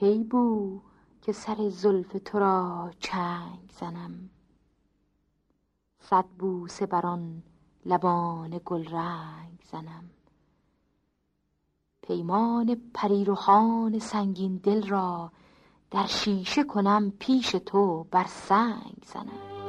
کی بو که سر زلف تو را چنگ زنم؟ صد بوسه بر آن لبان گلرنگ زنم. پیمان پریرخان سنگین دل را در شیشه کنم پیش تو بر سنگ زنم.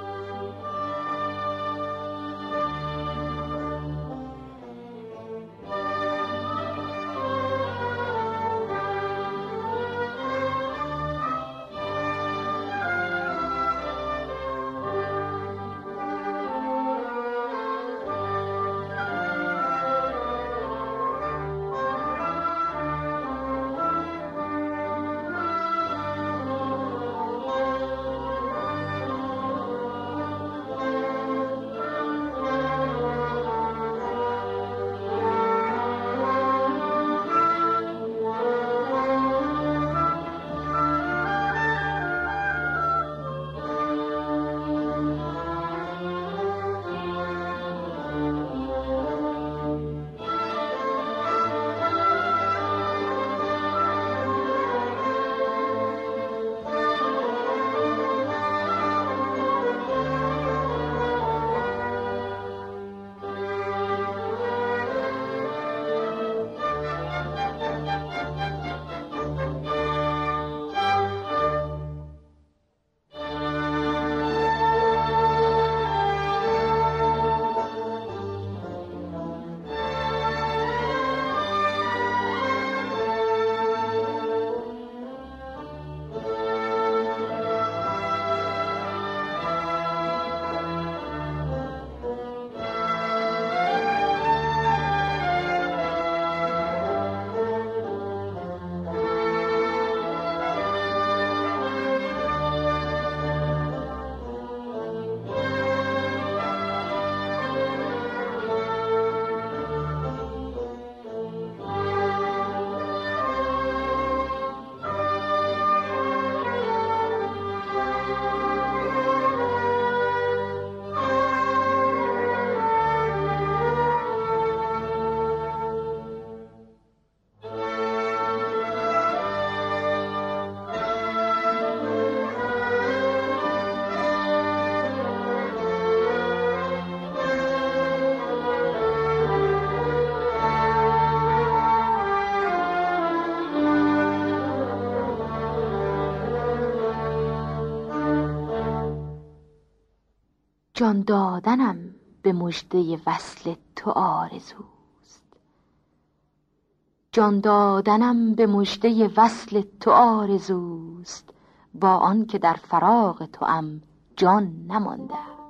جان دادنم به مژده وصل تو آرزوست. جان دادنم به مژده وصل تو آرزوست. با آنکه در فراق توام جان نمانده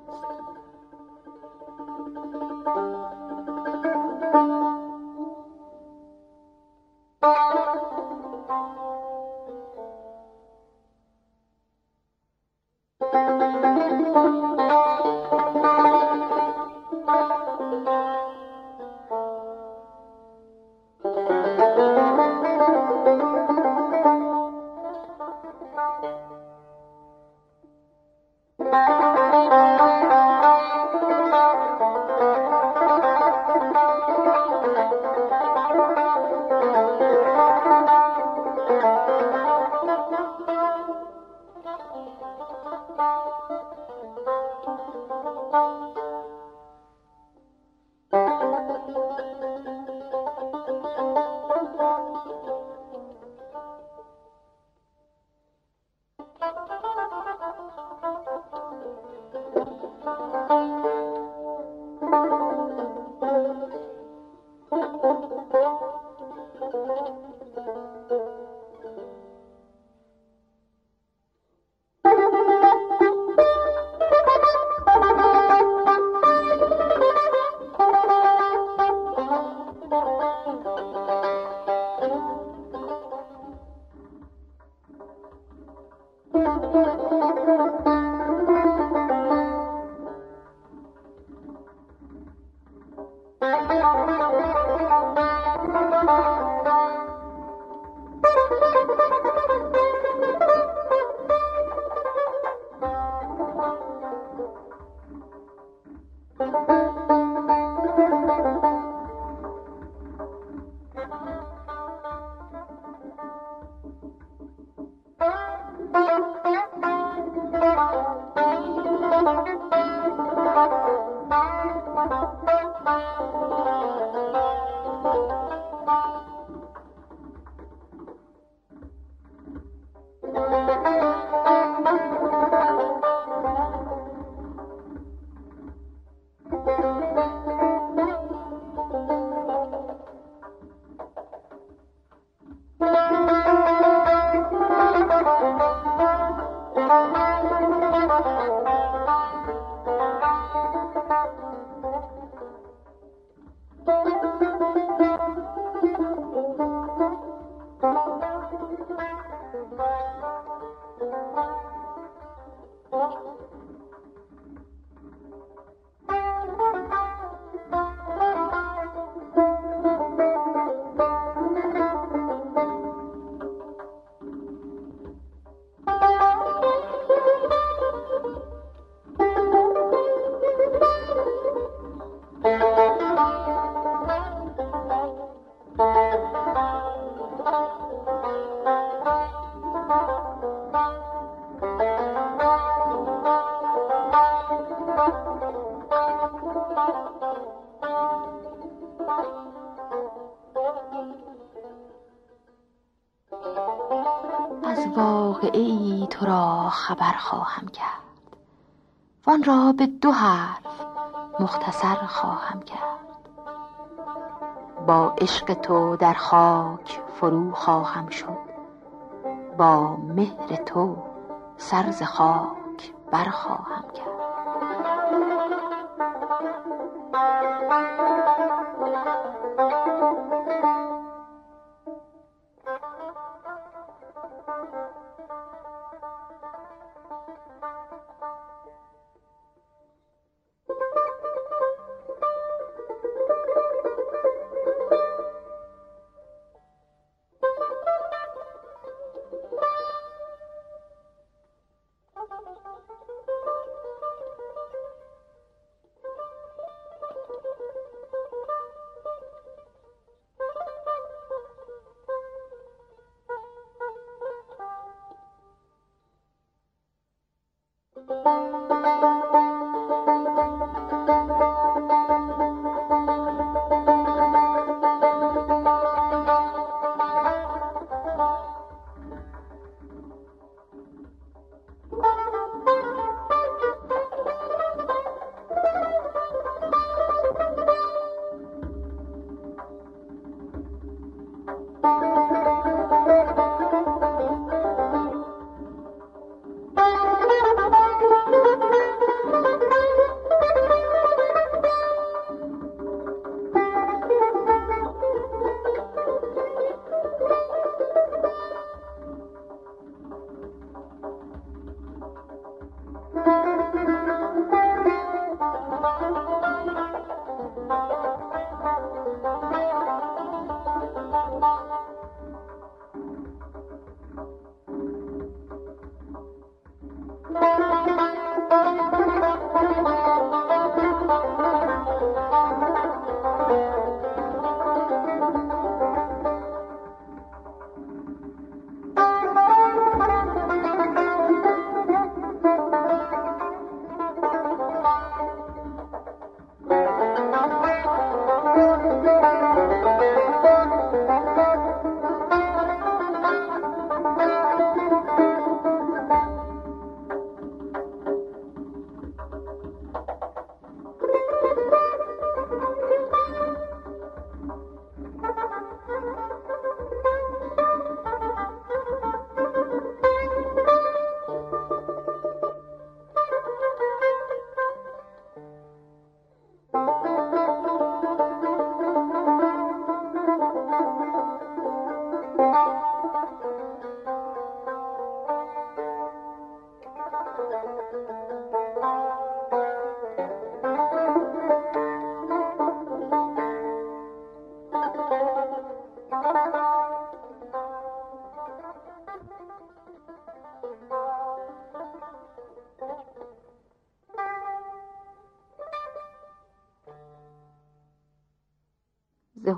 از واقعی تو را خبر خواهم کرد. وان را به دو حرف مختصر خواهم کرد. با عشق تو در خاک فرو خواهم شد. با مهر تو سر ز خاک برخواهم کرد.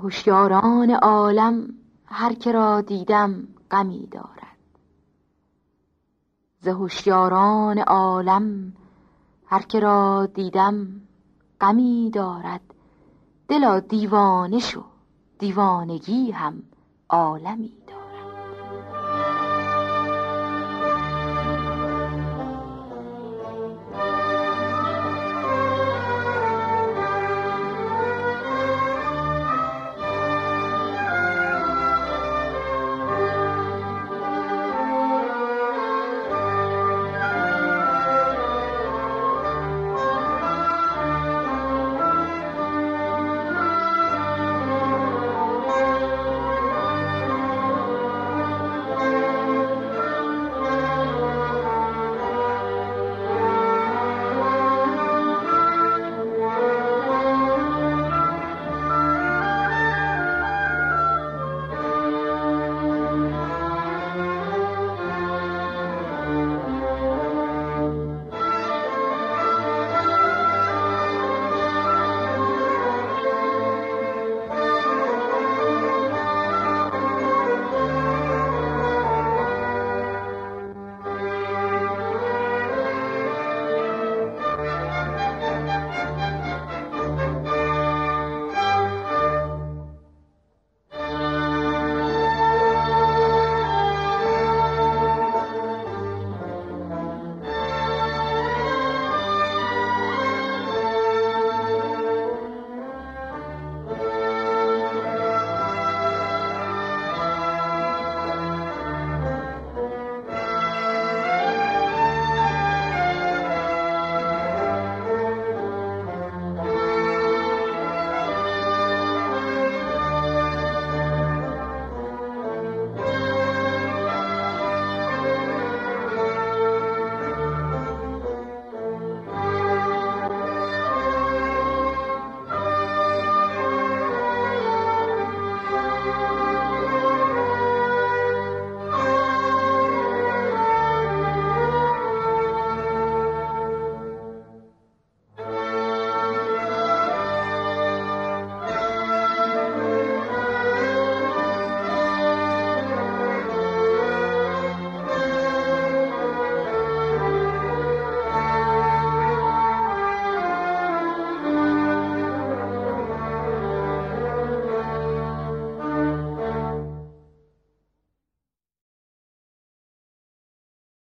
هوشیاران عالم هر که را دیدم غمی دارد. ز هوشیاران عالم هر که را دیدم غمی دارد. دلا دیوانه شو دیوانگی هم عالمی.